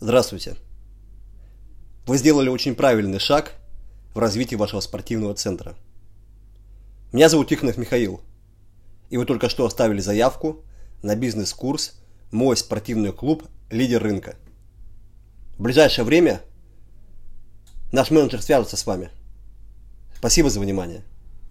Здравствуйте. Вы сделали очень правильный шаг в развитии вашего спортивного центра. Меня зовут Тихонов Михаил, и вы только что оставили заявку на бизнес-курс «Мой спортивный клуб. Лидер рынка». В ближайшее время наш менеджер свяжется с вами. Спасибо за внимание.